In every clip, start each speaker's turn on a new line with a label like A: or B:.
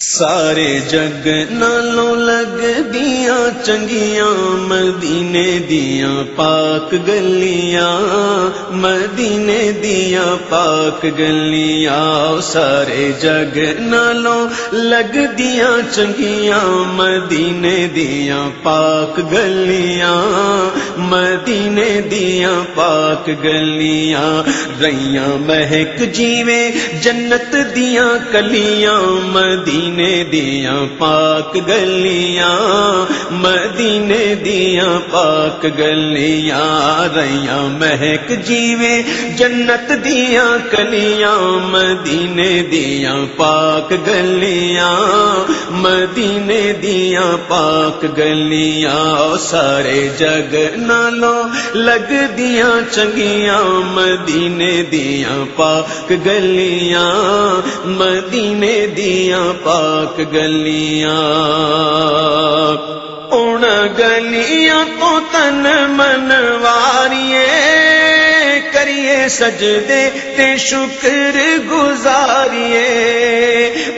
A: سارے جگ نالوں لگ دیا چنگیاں مدینے دیا پاک گلیاں، مدینے دیا پاک گلیاں، سارے جگ نالوں لگ دیا چنگیاں مدینے دیا پاک گلیاں، مدینے دیا پاک گلیاں۔ ریاں مہک جیوے جنت دیا کلیاں، مدینے مدینے دیا پاک گلیاں، مدینے دیا پاک گلیاں ریاں مہک جیوے جنت دیا کلیاں، مدینے دیا پاک گلیاں، مدینے دیا پاک گلیاں سارے جگ نالو لگ دیا چنگیاں، مدینے دیا پاک گلیاں، مدینے دیا پاک پاک گلیاں ان گلیاں تو تن منواریے کریے سجدے تے شکر گزاریے۔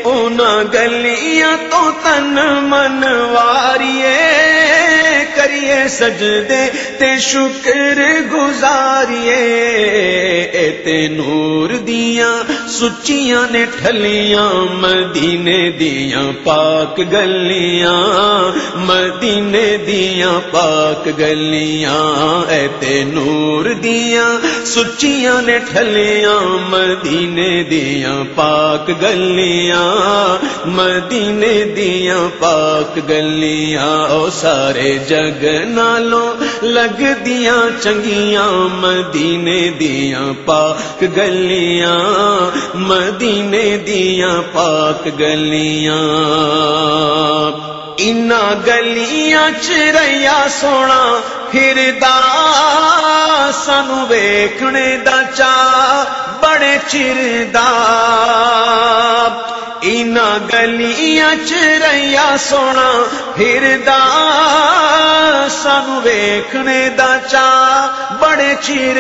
A: ان گلیاں تو تن منواریے کریے سجدے، تے شکر گزاریے۔ تے نور دیا سچیاں نے ٹھلیاں، مدینے دیا پاک گلیاں۔ مدینے دیا پاک گلیاں۔ تے نور دیا سچیاں نے ٹھلیاں، مدینے دیا پاک گلیاں۔ مدینے دیا پاک گلیاں، او سارے جگ جگ نالوں لگ دیا چنگیاں مدینے دیا پاک گلیاں مدینے دیا پاک گلیاں ان گلیاں چریا سونا پھر سانو ویکھنے دا چا بڑے چردا ان گلیاں چریا سونا، پھر سانو ویکھنے دا چا بڑے چیر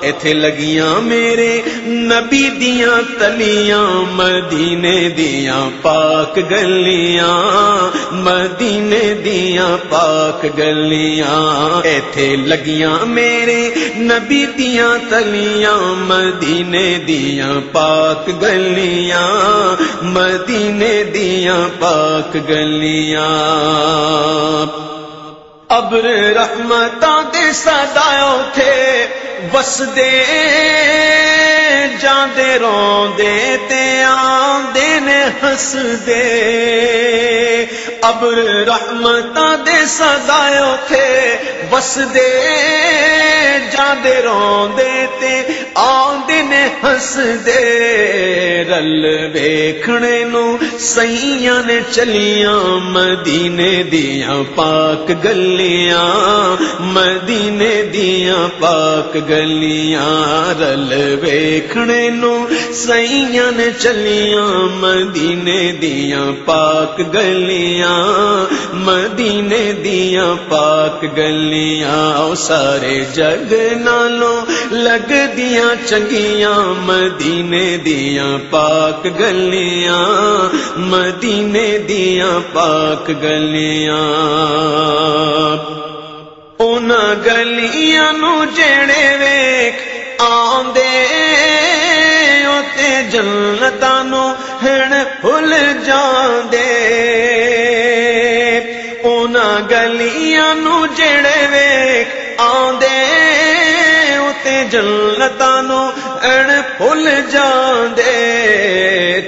A: ایتھے لگیاں میرے نبی دیاں تلیاں، مدینے دیاں پاک گلیاں۔ مدینے دیاں پاک گلیاں، ایتھے لگیاں میرے نبی دیاں تلیاں، مدینے دیاں پاک گلیاں، مدینے دیاں پاک گلیاں۔ ابر رحمت دے سدا تھے بس دے جاندے روندے تے آندے نے ہس دے ابر رحمت دے سدا اوتھے بس دے جاندے روندے تے آندے نے ہس دے رل ویکھنے نو سیاں نے چلیاں، مدینے دیاں پاک گلیاں، مدینے دیاں پاک گلیاں، رل ویکھنے نو سیاں نے چلیاں، مدینے دیاں پاک گلیاں، مدینے دیاں پاک گلیاں سارے جگ نالوں لگ دیاں، چنگیاں مدینے دیاں پاک گلیاں، مدینے دیاں پاک گلیاں۔ ان گلیاں نو جڑے ویک آندے جنتا نو ہن بھول جاندے۔ ان گلیاں نو جڑے ویک آندے جنتا اڑ بھول جاندے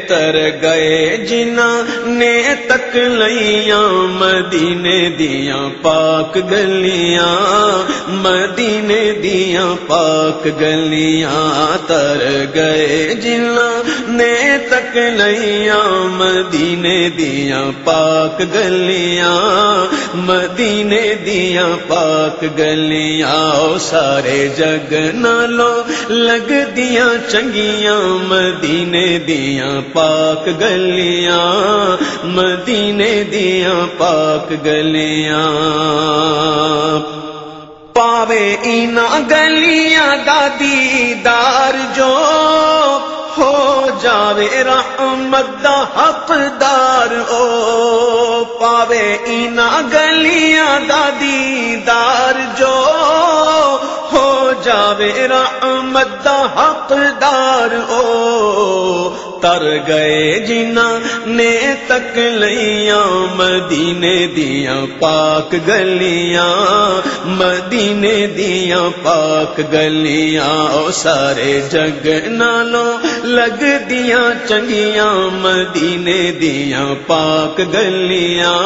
A: تر گئے جنا نے تک لیاں مدینے دیاں پاک گلیاں۔ مدینے دیا پاک گلیاں تر گئے جنا نے تک لیاں مدینے دیا پاک گلیاں، مدینے دیا پاک گلیاں سارے جگ نالو لگ دیا چنگیاں، مدینے دیا پاک گلیاں، مدینے دیا پاک گلیاں۔ پاوے اینا گلیاں دادی دار جو ہو جاوے رحمت دا حقدار، او پاوے اینا گلیاں دا دیدار جو ہو جاوے رحمت دا حقدار، او تر گئے جنا نے تک لیاں مدینے دیا پاک گلیاں مدینے دیا پاک گلیاں او سارے جگ نالوں لگ دیا چنگیاں مدینے دیا پاک گلیاں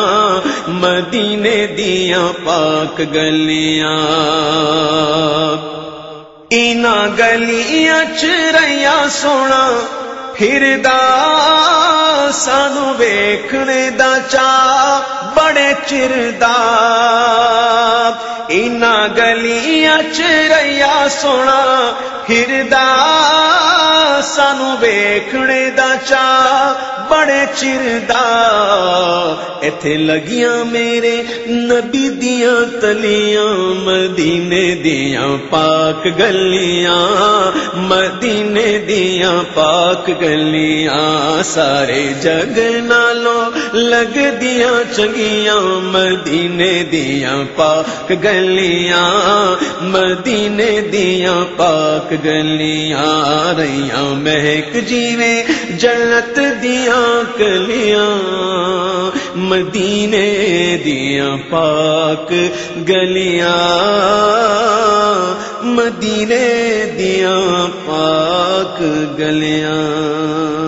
A: مدینے دیا پاک گلیاں اینا گلیاں چریا سونا پھر سانو ویکھنے دا چا بڑے چردا اینا گلیاں چریا سونا پھر سانو ویکھنے دا چا بڑے چردا ایتھے لگیاں میرے نبی دیاں تلیاں، مدینے دیاں پاک گلیاں، مدینے دیاں پاک گلیاں۔ سارے جگ نالوں لگ دیا چنگیاں، مدینے دیا پاک گلیاں۔ مدینے دیا پاک گلیاں، رہیاں مہک جیوے جنت دیا کلیاں مدینے دیا پاک گلیاں۔ مدینے دیا پاک گلیاں۔